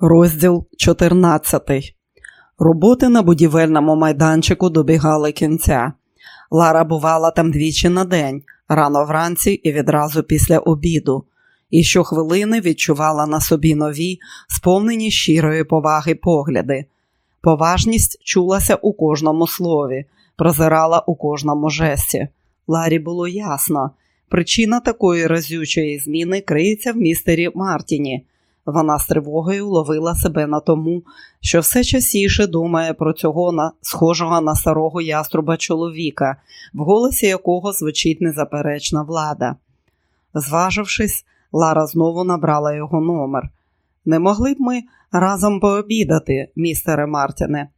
Розділ 14. Роботи на будівельному майданчику добігали кінця. Лара бувала там двічі на день, рано вранці і відразу після обіду, і щохвилини відчувала на собі нові, сповнені щирої поваги погляди. Поважність чулася у кожному слові, прозирала у кожному жесті. Ларі було ясно. Причина такої разючої зміни криється в містері Мартіні. Вона з тривогою ловила себе на тому, що все частіше думає про цього на схожого на старого яструба чоловіка, в голосі якого звучить незаперечна влада. Зважившись, Лара знову набрала його номер. Не могли б ми разом пообідати, містере Мартіне?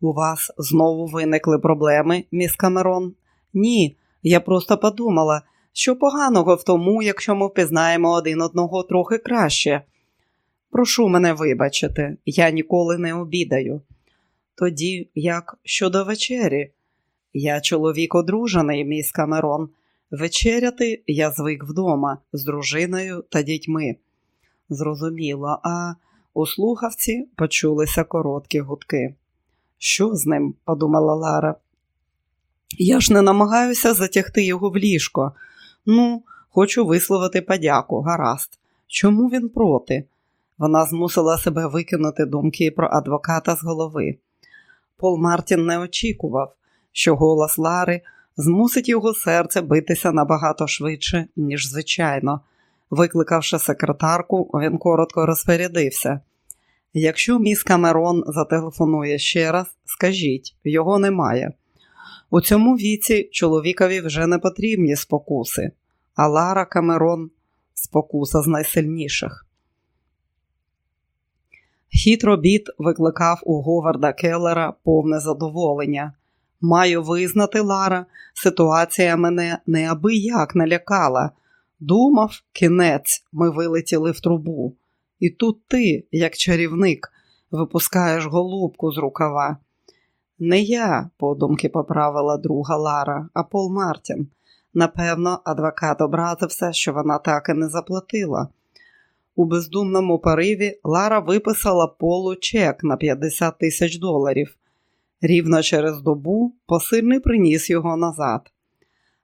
У вас знову виникли проблеми, міс Камерон? Ні, я просто подумала, що поганого в тому, якщо ми впізнаємо один одного трохи краще. Прошу мене вибачити, я ніколи не обідаю. Тоді, як щодо вечері, я чоловік одружений, міс Камерон. Вечеряти я звик вдома з дружиною та дітьми. Зрозуміло, а у слухавці почулися короткі гудки. Що з ним? подумала Лара. Я ж не намагаюся затягти його в ліжко. Ну, хочу висловити подяку, гаразд. Чому він проти? Вона змусила себе викинути думки про адвоката з голови. Пол Мартін не очікував, що голос Лари змусить його серце битися набагато швидше, ніж звичайно. Викликавши секретарку, він коротко розпорядився. Якщо міс Камерон зателефонує ще раз, скажіть, його немає. У цьому віці чоловікові вже не потрібні спокуси, а Лара Камерон спокуса з найсильніших. Хід робіт викликав у Говарда Келлера повне задоволення. Маю визнати, Лара, ситуація мене неабияк налякала. Думав, кінець, ми вилетіли в трубу. І тут ти, як чарівник, випускаєш голубку з рукава. Не я, подумки поправила друга Лара, а Пол Мартін. Напевно, адвокат образився, що вона так і не заплатила. У бездумному пориві Лара виписала полу чек на 50 тисяч доларів. Рівно через добу посильний приніс його назад.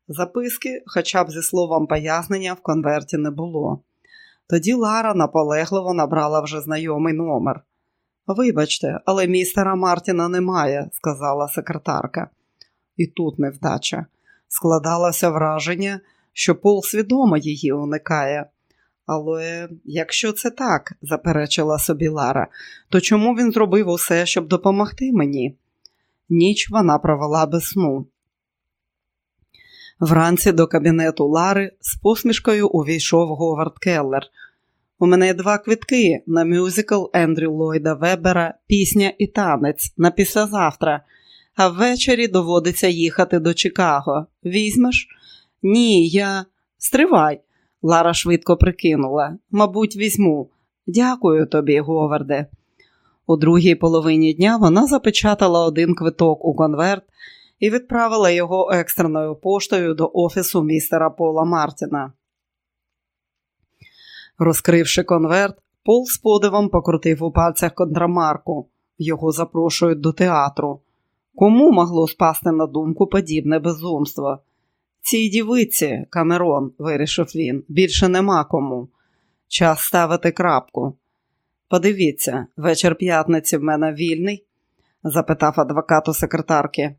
Записки, хоча б зі словом пояснення, в конверті не було. Тоді Лара наполегливо набрала вже знайомий номер. Вибачте, але містера Мартіна немає, сказала секретарка. І тут невдача. Складалося враження, що Пол свідомо її уникає. Але якщо це так, заперечила собі Лара, то чому він зробив усе, щоб допомогти мені? Ніч вона провела без сну. Вранці до кабінету Лари з посмішкою увійшов Говард Келлер. У мене два квитки на мюзикл Ендрю Ллойда Вебера, пісня і танець на післязавтра, а ввечері доводиться їхати до Чикаго. Візьмеш? Ні, я. Стривай. Лара швидко прикинула. Мабуть, візьму. Дякую тобі, Говарде. У другій половині дня вона запечатала один квиток у конверт і відправила його екстреною поштою до офісу містера Пола Мартіна. Розкривши конверт, Пол з подивом покрутив у пальцях контрамарку. Його запрошують до театру. Кому могло спасти на думку подібне безумство? Цій дівиці, Камерон, вирішив він, більше нема кому. Час ставити крапку. Подивіться, вечір п'ятниці в мене вільний? запитав адвокат у секретарки.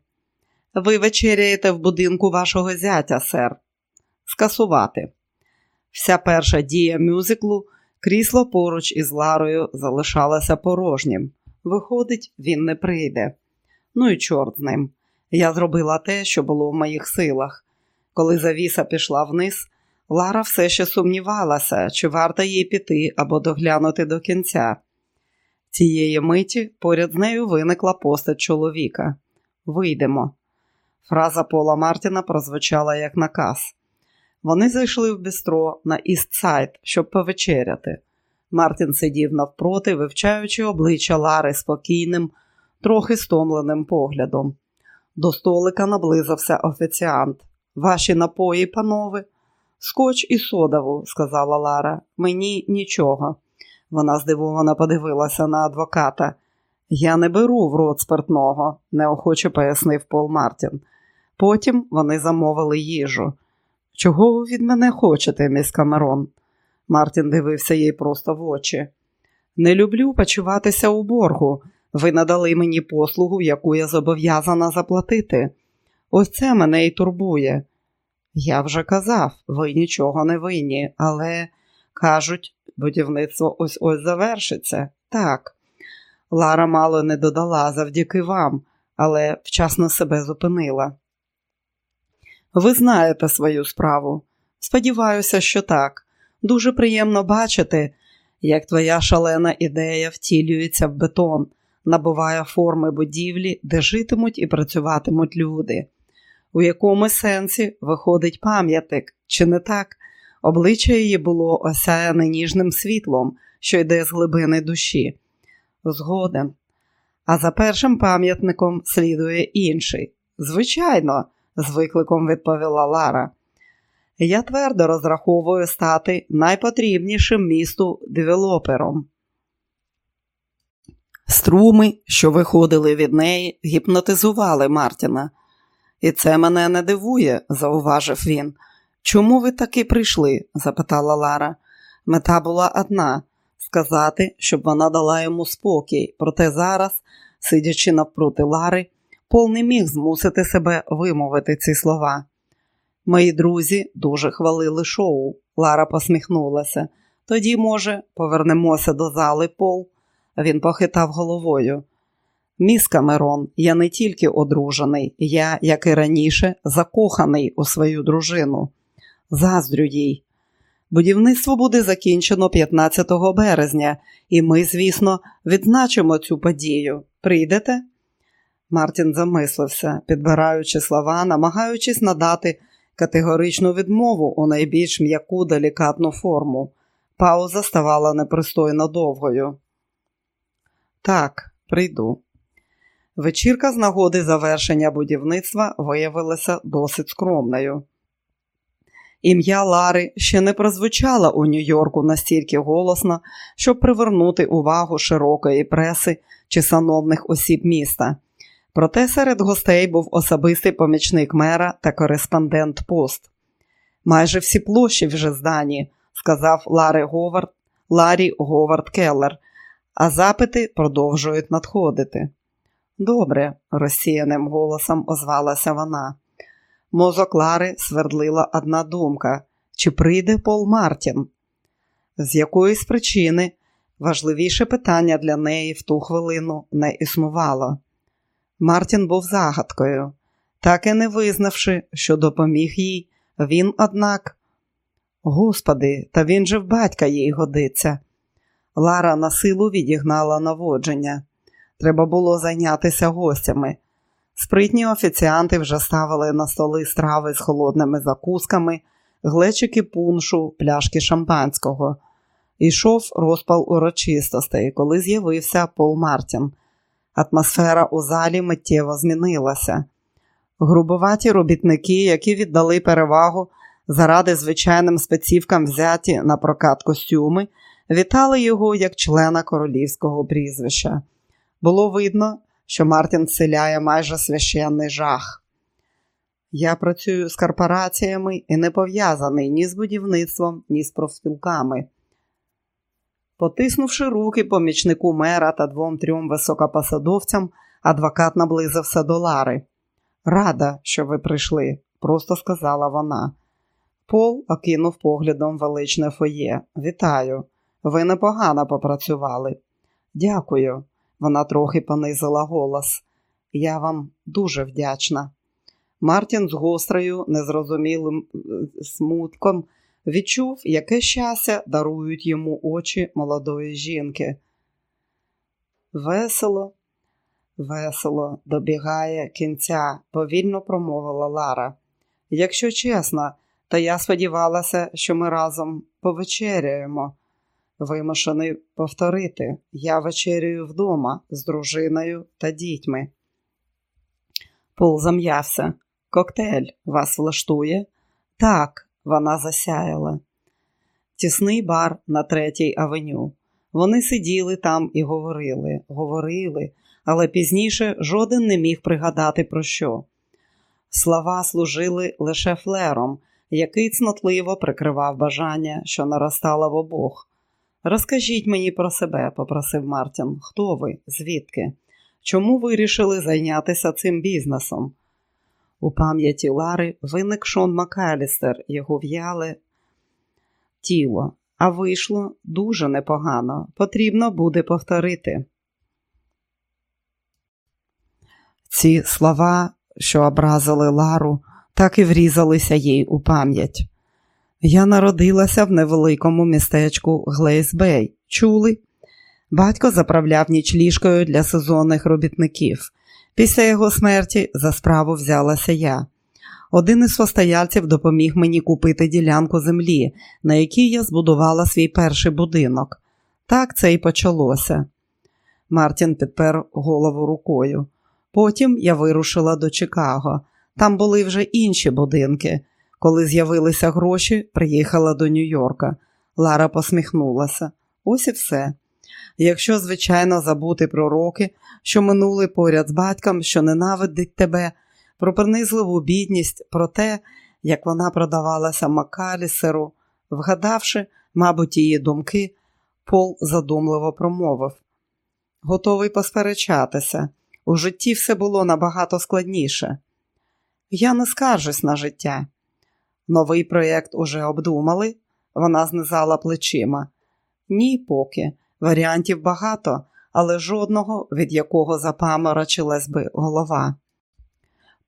Ви вечеряєте в будинку вашого зятя, сер. Скасувати. Вся перша дія мюзиклу, крісло поруч із Ларою залишалося порожнім. Виходить, він не прийде. Ну і чорт з ним. Я зробила те, що було в моїх силах. Коли завіса пішла вниз, Лара все ще сумнівалася, чи варто їй піти або доглянути до кінця. Цієї миті поряд з нею виникла постать чоловіка. Вийдемо. Фраза Пола Мартіна прозвучала як наказ. Вони зайшли в бістро на Істсайд, щоб повечеряти. Мартін сидів навпроти, вивчаючи обличчя Лари спокійним, трохи стомленим поглядом. До столика наблизився офіціант. Ваші напої, панове, скоч і содову, сказала Лара. Мені нічого. Вона здивовано подивилася на адвоката. Я не беру в рот спиртного, неохоче пояснив Пол Мартін. Потім вони замовили їжу. Чого ви від мене хочете, міс Камерон? Мартін дивився їй просто в очі. Не люблю почуватися у боргу. Ви надали мені послугу, яку я зобов'язана заплатити. Ось це мене і турбує. Я вже казав, ви нічого не винні, але кажуть, будівництво ось ось завершиться. Так. Лара мало не додала завдяки вам, але вчасно себе зупинила. Ви знаєте свою справу. Сподіваюся, що так. Дуже приємно бачити, як твоя шалена ідея втілюється в бетон, набуває форми будівлі, де житимуть і працюватимуть люди. У якому сенсі виходить пам'ятник, чи не так? Обличчя її було осяяне ніжним світлом, що йде з глибини душі. Згоден. А за першим пам'ятником слідує інший. Звичайно, з викликом відповіла Лара. Я твердо розраховую стати найпотрібнішим місту девелопером. Струми, що виходили від неї, гіпнотизували Мартіна. І це мене не дивує, зауважив він. Чому ви таки прийшли? запитала Лара. Мета була одна сказати, щоб вона дала йому спокій, проте зараз, сидячи навпроти Лари, Пол не міг змусити себе вимовити ці слова. Мої друзі дуже хвалили шоу. Лара посміхнулася. Тоді, може, повернемося до зали Пол. Він похитав головою. Міс Камерон, я не тільки одружений, я, як і раніше, закоханий у свою дружину. Заздрю їй. Будівництво буде закінчено 15 березня, і ми, звісно, відзначимо цю подію. Прийдете? Мартін замислився, підбираючи слова, намагаючись надати категоричну відмову у найбільш м'яку делікатну форму. Пауза ставала непристойно довгою. Так, прийду. Вечірка з нагоди завершення будівництва виявилася досить скромною. Ім'я Лари ще не прозвучало у Нью-Йорку настільки голосно, щоб привернути увагу широкої преси чи сановних осіб міста. Проте серед гостей був особистий помічник мера та кореспондент пост. Майже всі площі вже здані, сказав Ларі Говард, Ларі Говард Келлер, а запити продовжують надходити. Добре, розсіяним голосом озвалася вона. Мозок Лари свердлила одна думка чи прийде Пол Мартін? З якоїсь причини важливіше питання для неї в ту хвилину не існувало. Мартін був загадкою, так і не визнавши, що допоміг їй, він, однак, господи, та він же в батька їй годиться. Лара на силу відігнала наводження. Треба було зайнятися гостями. Спритні офіціанти вже ставили на столи страви з холодними закусками, глечики пуншу, пляшки шампанського. Ішов розпал урочистостей, коли з'явився Пол Мартін. Атмосфера у залі миттєво змінилася. Грубоваті робітники, які віддали перевагу заради звичайним спецівкам взяті на прокат костюми, вітали його як члена королівського прізвища. Було видно, що Мартін селяє майже священний жах. Я працюю з корпораціями і не пов'язаний ні з будівництвом, ні з профспілками. Потиснувши руки помічнику мера та двом-трьом високопосадовцям, адвокат наблизився до Лари. Рада, що ви прийшли, просто сказала вона. Пол окинув поглядом величне фоє. Вітаю. Ви непогано попрацювали. Дякую. Вона трохи понизила голос. Я вам дуже вдячна. Мартін з гострою, незрозумілим е, смутком відчув, яке щастя дарують йому очі молодої жінки. Весело, весело добігає кінця, повільно промовила Лара. Якщо чесно, то я сподівалася, що ми разом повечеряємо. Вимушений повторити, я вечерюю вдома з дружиною та дітьми. Пол зам'явся. Коктейль вас влаштує? Так, вона засяяла. Тісний бар на третій авеню. Вони сиділи там і говорили, говорили, але пізніше жоден не міг пригадати про що. Слова служили лише флером, який цнотливо прикривав бажання, що наростало в обох. Розкажіть мені про себе, попросив Мартін. Хто ви? Звідки? Чому вирішили зайнятися цим бізнесом? У пам'яті Лари виник Шон Макалістер, його в'яле тіло, а вийшло дуже непогано. Потрібно буде повторити. Ці слова, що образили Лару, так і врізалися їй у пам'ять. Я народилася в невеликому містечку Глейсбей. Чули? Батько заправляв нічліжкою для сезонних робітників. Після його смерті за справу взялася я. Один із постояльців допоміг мені купити ділянку землі, на якій я збудувала свій перший будинок. Так це і почалося. Мартін підпер голову рукою. Потім я вирушила до Чикаго. Там були вже інші будинки. Коли з'явилися гроші, приїхала до Нью-Йорка. Лара посміхнулася. Ось і все. Якщо, звичайно, забути про роки, що минули поряд з батьком, що ненавидить тебе, про принизливу бідність, про те, як вона продавалася Макалісеру, вгадавши, мабуть, її думки, Пол задумливо промовив. Готовий посперечатися. У житті все було набагато складніше. Я не скаржусь на життя. Новий проєкт уже обдумали, вона знизала плечима. Ні, поки. Варіантів багато, але жодного, від якого запаморочилась би голова.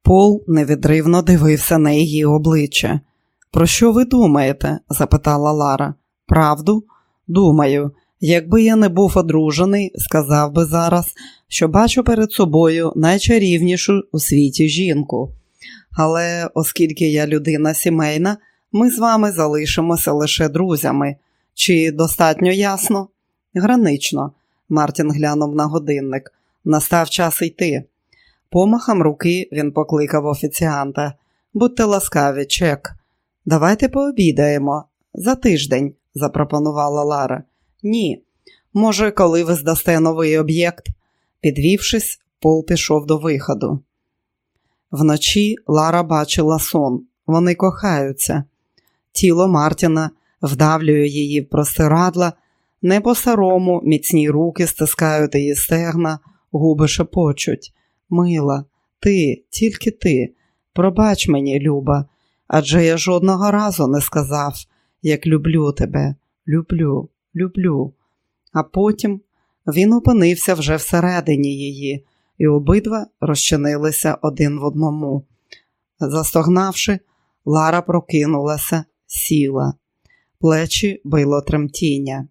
Пол невідривно дивився на її обличчя. Про що ви думаєте? запитала Лара. Правду? Думаю, якби я не був одружений, сказав би зараз, що бачу перед собою найчарівнішу у світі жінку. Але оскільки я людина сімейна, ми з вами залишимося лише друзями. Чи достатньо ясно? Гранично, Мартін глянув на годинник. Настав час йти. Помахом руки він покликав офіціанта. Будьте ласкаві, чек. Давайте пообідаємо. За тиждень, запропонувала Лара. Ні. Може, коли ви здасте новий об'єкт? Підвівшись, Пол пішов до виходу. Вночі Лара бачила сон. Вони кохаються. Тіло Мартіна вдавлює її в простирадла, не по старому міцні руки стискають її стегна, губи шепочуть. Мила, ти, тільки ти, пробач мені, Люба, адже я жодного разу не сказав, як люблю тебе, люблю, люблю. А потім він опинився вже всередині її, і обидва розчинилися один в одному. Застогнавши, Лара прокинулася, сіла, плечі било тремтіння.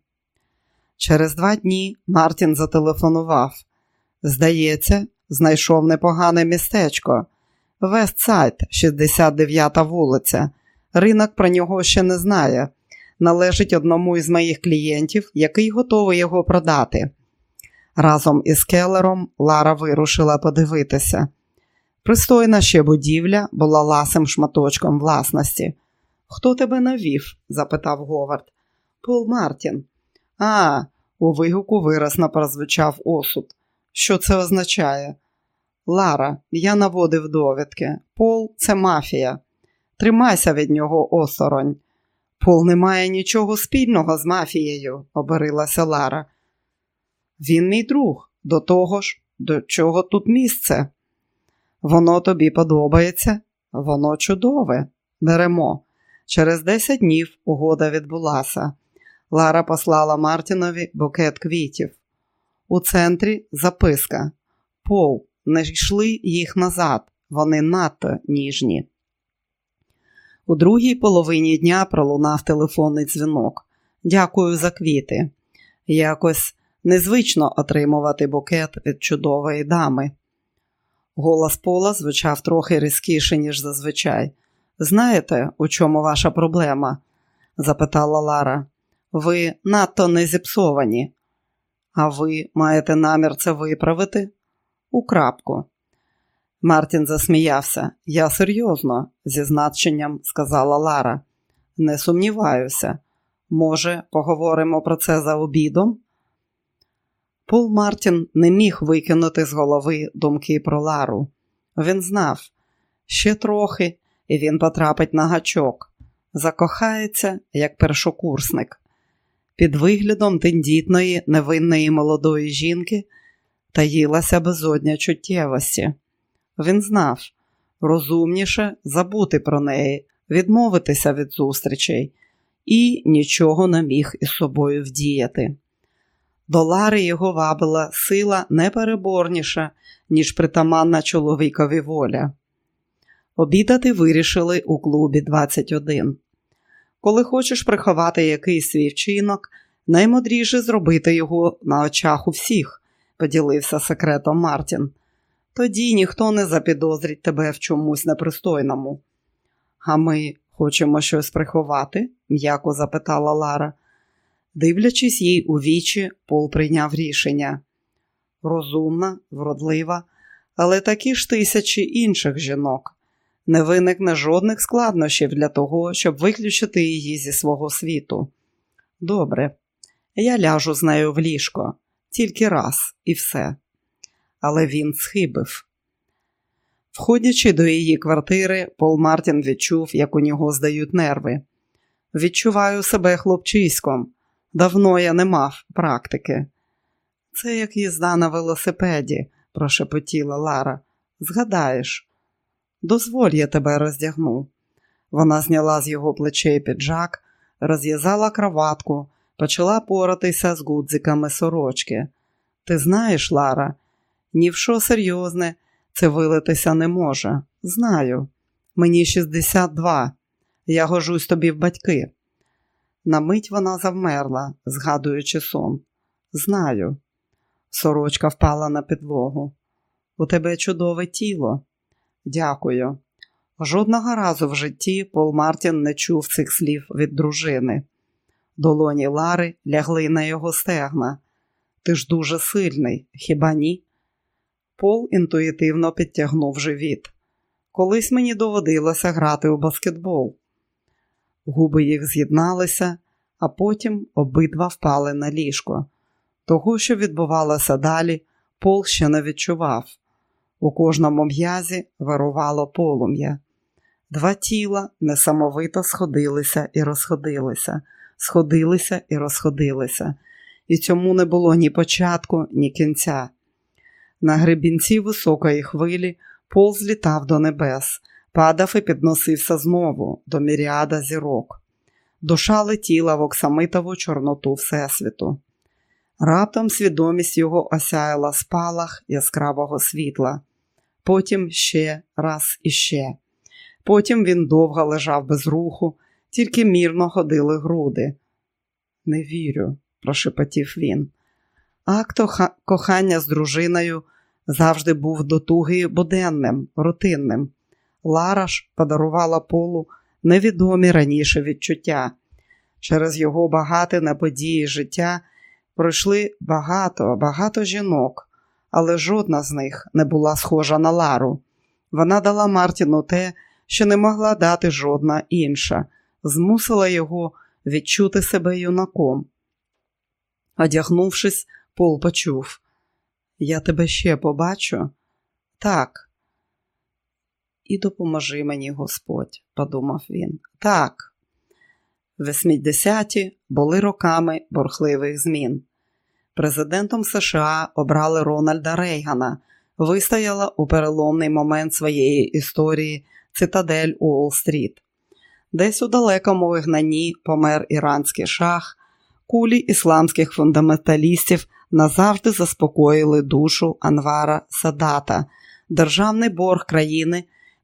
Через два дні Мартін зателефонував. Здається, знайшов непогане містечко. Вестсайд, 69-та вулиця. Ринок про нього ще не знає. Належить одному із моїх клієнтів, який готовий його продати. Разом із Келлером Лара вирушила подивитися. Пристойна ще будівля була ласим шматочком власності. Хто тебе навів? запитав Говард. Пол Мартін. А, у вигуку виразно прозвучав осуд. Що це означає? Лара, я наводив довідки. Пол це мафія. Тримайся від нього осторонь. Пол не має нічого спільного з мафією, оберилася Лара. Він мій друг, до того ж, до чого тут місце. Воно тобі подобається, воно чудове. Беремо. Через 10 днів угода відбулася. Лара послала Мартінові букет квітів. У центрі записка. Пол, не йшли їх назад, вони надто ніжні. У другій половині дня пролунав телефонний дзвінок. Дякую за квіти. Якось незвично отримувати букет від чудової дами. Голос Пола звучав трохи різкіше, ніж зазвичай. Знаєте, у чому ваша проблема? запитала Лара. Ви надто не зіпсовані. А ви маєте намір це виправити? У крапку. Мартін засміявся. Я серйозно, зі значенням сказала Лара. Не сумніваюся. Може, поговоримо про це за обідом? Пол Мартін не міг викинути з голови думки про Лару. Він знав, ще трохи, і він потрапить на гачок, закохається, як першокурсник. Під виглядом тендітної, невинної молодої жінки таїлася безодня чуттєвості. Він знав розумніше забути про неї, відмовитися від зустрічей і нічого не міг із собою вдіяти. До Лари його вабила сила непереборніша, ніж притаманна чоловікові воля. Обідати вирішили у клубі 21. Коли хочеш приховати якийсь свій вчинок, наймудріше зробити його на очах у всіх, поділився секретом Мартін. Тоді ніхто не запідозрить тебе в чомусь непристойному. А ми хочемо щось приховати? м'яко запитала Лара. Дивлячись їй у вічі, Пол прийняв рішення. Розумна, вродлива, але такі ж тисячі інших жінок. Не виникне жодних складнощів для того, щоб виключити її зі свого світу. Добре, я ляжу з нею в ліжко, тільки раз і все. Але він схибив. Входячи до її квартири, Пол Мартін відчув, як у нього здають нерви. Відчуваю себе хлопчиськом. Давно я не мав практики. Це як їзда на велосипеді, прошепотіла Лара. Згадаєш, дозволь, я тебе роздягну. Вона зняла з його плечей піджак, розв'язала кроватку, почала поратися з гудзиками сорочки. Ти знаєш, Лара, ні в що серйозне, це вилитися не може. Знаю. Мені 62. Я гожусь тобі в батьки. На мить вона завмерла, згадуючи сон. Знаю. Сорочка впала на підлогу. У тебе чудове тіло. Дякую. Жодного разу в житті Пол Мартін не чув цих слів від дружини. Долоні Лари лягли на його стегна. Ти ж дуже сильний, хіба ні? Пол інтуїтивно підтягнув живіт. Колись мені доводилося грати у баскетбол. Губи їх з'єдналися, а потім обидва впали на ліжко. Того, що відбувалося далі, Пол ще не відчував. У кожному м'язі вирувало полум'я. Два тіла несамовито сходилися і розходилися, сходилися і розходилися, і цьому не було ні початку, ні кінця. На гребінці високої хвилі пол злітав до небес, падав і підносився знову до міріада зірок. Душа летіла в оксамитову чорноту Всесвіту. Раптом свідомість його осяяла спалах яскравого світла, потім ще раз і ще. Потім він довго лежав без руху, тільки мірно ходили груди. Не вірю, прошепотів він. Акт кохання з дружиною завжди був до туги буденним, рутинним. Лара ж подарувала полу невідомі раніше відчуття. Через його багате на події життя пройшли багато, багато жінок, але жодна з них не була схожа на Лару. Вона дала Мартіну те, що не могла дати жодна інша, змусила його відчути себе юнаком. Одягнувшись, Пол почув я тебе ще побачу? Так. І допоможи мені Господь, подумав він. Так. Весмідесяті були роками бурхливих змін. Президентом США обрали Рональда Рейгана, вистояла у переломний момент своєї історії цитадель Уолл-стріт. Десь у далекому вигнанні помер іранський шах, кулі ісламських фундаменталістів назавжди заспокоїли душу Анвара Садата. Державний борг країни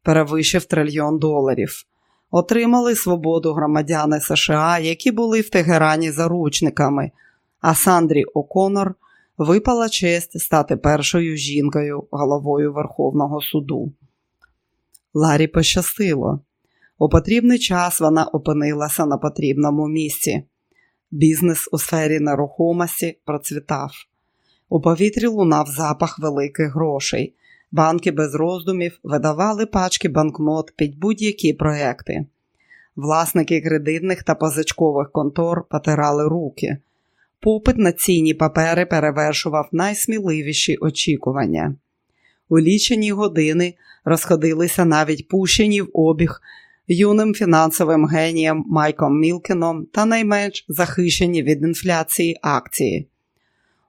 перевищив трильйон доларів. Отримали свободу громадяни США, які були в Тегерані заручниками, а Сандрі О'Конор випала честь стати першою жінкою головою Верховного суду. Ларі пощастило. У потрібний час вона опинилася на потрібному місці. Бізнес у сфері нерухомості процвітав. У повітрі лунав запах великих грошей. Банки без роздумів видавали пачки банкнот під будь-які проекти. Власники кредитних та позичкових контор потирали руки. Попит на цінні папери перевершував найсміливіші очікування. У лічені години розходилися навіть пущені в обіг юним фінансовим генієм Майком Мілкіном та найменш захищені від інфляції акції.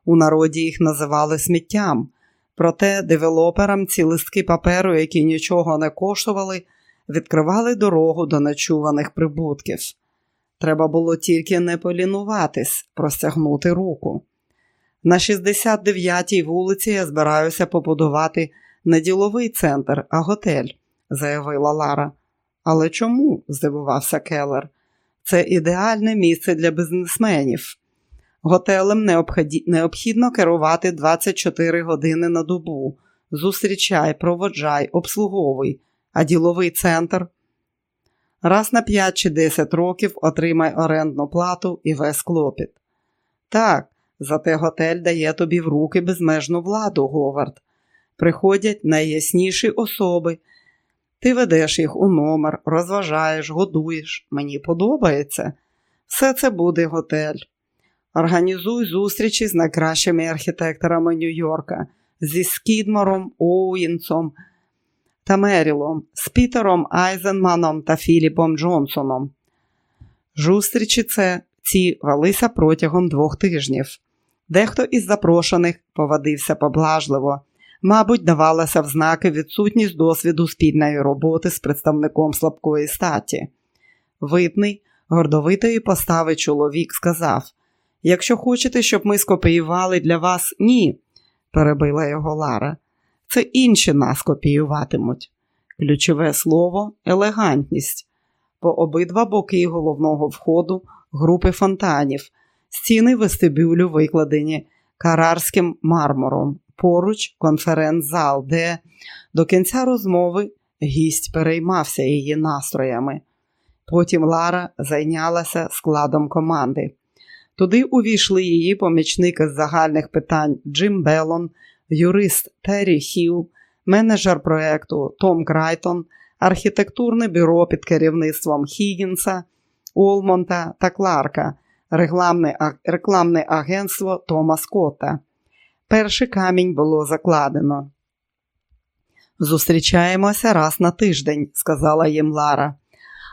У народі їх називали сміттям, проте девелоперам ці листки паперу, які нічого не коштували, відкривали дорогу до нечуваних прибутків. Треба було тільки не полінуватись, простягнути руку. На 69-й вулиці я збираюся побудувати не діловий центр, а готель, заявила Лара. Але чому? здивувався Келлер. Це ідеальне місце для бізнесменів. Готелем необхідно керувати 24 години на добу. Зустрічай, проводжай, обслуговуй, а діловий центр. Раз на 5 чи 10 років отримай орендну плату і весь клопіт. Так, зате готель дає тобі в руки безмежну владу, Говард. Приходять найясніші особи. Ти ведеш їх у номер, розважаєш, годуєш. Мені подобається. Все це буде готель. Організуй зустрічі з найкращими архітекторами Нью-Йорка, зі Скідмором, Оуінсом та Мерілом, з Пітером Айзенманом та Філіпом Джонсоном. Зустрічі це ці велися протягом двох тижнів. Дехто із запрошених повадився поблажливо, мабуть, давалася в знаки відсутність досвіду спільної роботи з представником слабкої статі. Видний, гордовитої постави чоловік сказав Якщо хочете, щоб ми скопіювали для вас, ні, перебила його Лара. Це інші нас копіюватимуть. Ключове слово елегантність. По обидва боки головного входу групи фонтанів, стіни вестибюлю викладені карарським мармуром, поруч конференц-зал, де до кінця розмови гість переймався її настроями. Потім Лара зайнялася складом команди. Туди увійшли її помічники з загальних питань Джим Беллон, юрист Террі Хіл, менеджер проєкту Том Крайтон, архітектурне бюро під керівництвом Хігінса, Олмонта та Кларка, рекламне, рекламне агентство Тома Скотта. Перший камінь було закладено. Зустрічаємося раз на тиждень, сказала їм Лара.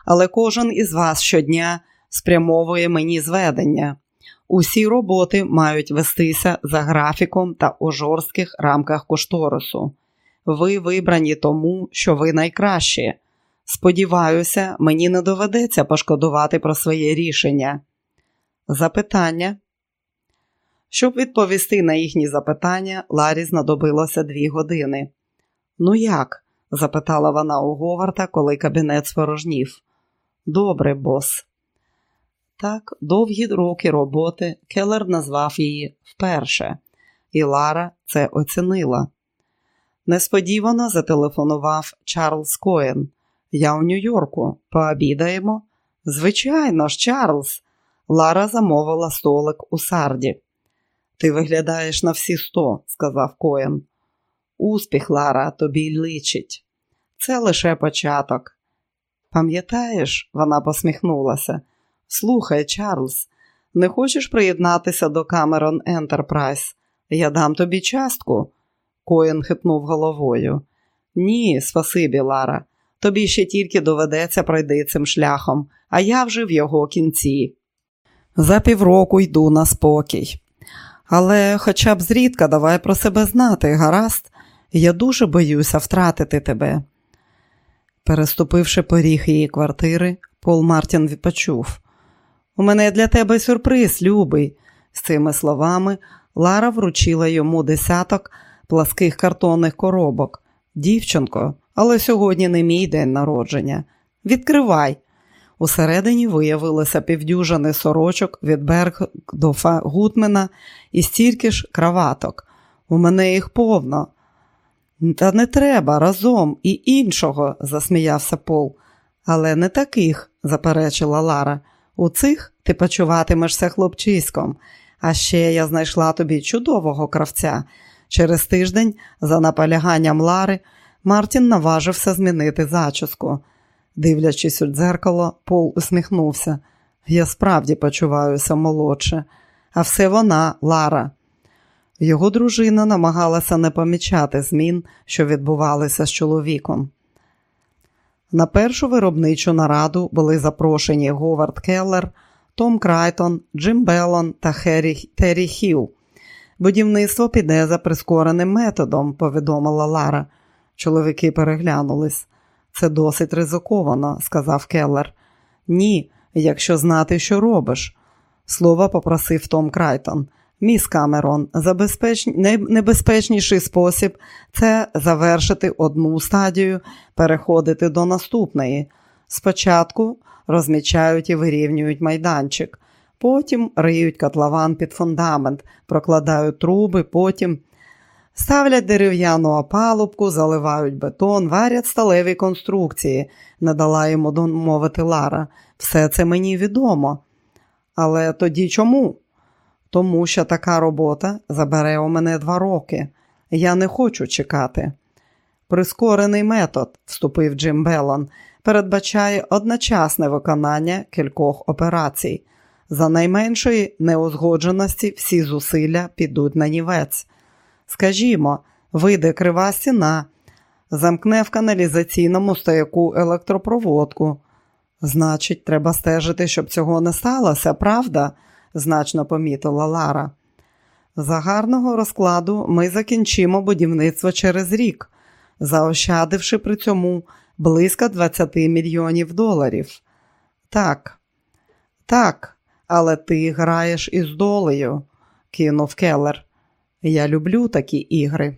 Але кожен із вас щодня спрямовує мені зведення. Усі роботи мають вестися за графіком та у жорстких рамках кошторису. Ви вибрані тому, що ви найкращі. Сподіваюся, мені не доведеться пошкодувати про своє рішення. Запитання. Щоб відповісти на їхні запитання, Ларі знадобилося дві години. Ну як? запитала вона у Говарта, коли кабінет спорожнів. Добре, бос. Так, довгі роки роботи Келлер назвав її вперше, і Лара це оцінила. Несподівано зателефонував Чарльз Коен. Я у Нью-Йорку. Пообідаємо? Звичайно ж, Чарльз. Лара замовила столик у сарді. Ти виглядаєш на всі сто, сказав Коен. Успіх, Лара, тобі личить. Це лише початок. Пам'ятаєш, вона посміхнулася. Слухай, Чарльз, не хочеш приєднатися до Cameron Enterprise? Я дам тобі частку. Коен хитнув головою. Ні, спасибі, Лара. Тобі ще тільки доведеться пройти цим шляхом, а я вже в його кінці. За півроку йду на спокій. Але хоча б зрідка давай про себе знати, гаразд, я дуже боюся втратити тебе. Переступивши поріг її квартири, Пол Мартін відпочув. У мене для тебе сюрприз, любий. З цими словами Лара вручила йому десяток пласких картонних коробок. Дівчинко, але сьогодні не мій день народження. Відкривай. Усередині виявилося півдюжини сорочок від Бергдофа Гутмена і стільки ж краваток. У мене їх повно. Та не треба разом і іншого, засміявся Пол. Але не таких, заперечила Лара. У цих ти почуватимешся хлопчиськом. А ще я знайшла тобі чудового кравця. Через тиждень, за наполяганням Лари, Мартін наважився змінити зачіску. Дивлячись у дзеркало, Пол усміхнувся. Я справді почуваюся молодше. а все вона, Лара. Його дружина намагалася не помічати змін, що відбувалися з чоловіком. На першу виробничу нараду були запрошені Говард Келлер, Том Крайтон, Джим Беллон та Хері, Террі Хіл. Будівництво піде за прискореним методом, повідомила Лара. Чоловіки переглянулись. Це досить ризиковано, сказав Келлер. Ні, якщо знати, що робиш. Слово попросив Том Крайтон. Міс Камерон, забезпеч... найнебезпечніший спосіб це завершити одну стадію, переходити до наступної. Спочатку розмічають і вирівнюють майданчик, потім риють котлован під фундамент, прокладають труби, потім ставлять дерев'яну опалубку, заливають бетон, варять сталеві конструкції, не дала йому домовити Лара. Все це мені відомо. Але тоді чому? Тому що така робота забере у мене два роки. Я не хочу чекати. Прискорений метод, вступив Джим Беллон, передбачає одночасне виконання кількох операцій. За найменшої неузгодженості всі зусилля підуть на нівець. Скажімо, вийде крива стіна, замкне в каналізаційному стояку електропроводку. Значить, треба стежити, щоб цього не сталося, правда? Значно помітила Лара. За гарного розкладу ми закінчимо будівництво через рік, заощадивши при цьому близько 20 мільйонів доларів. Так, так, але ти граєш із долею, кинув Келлер. Я люблю такі ігри.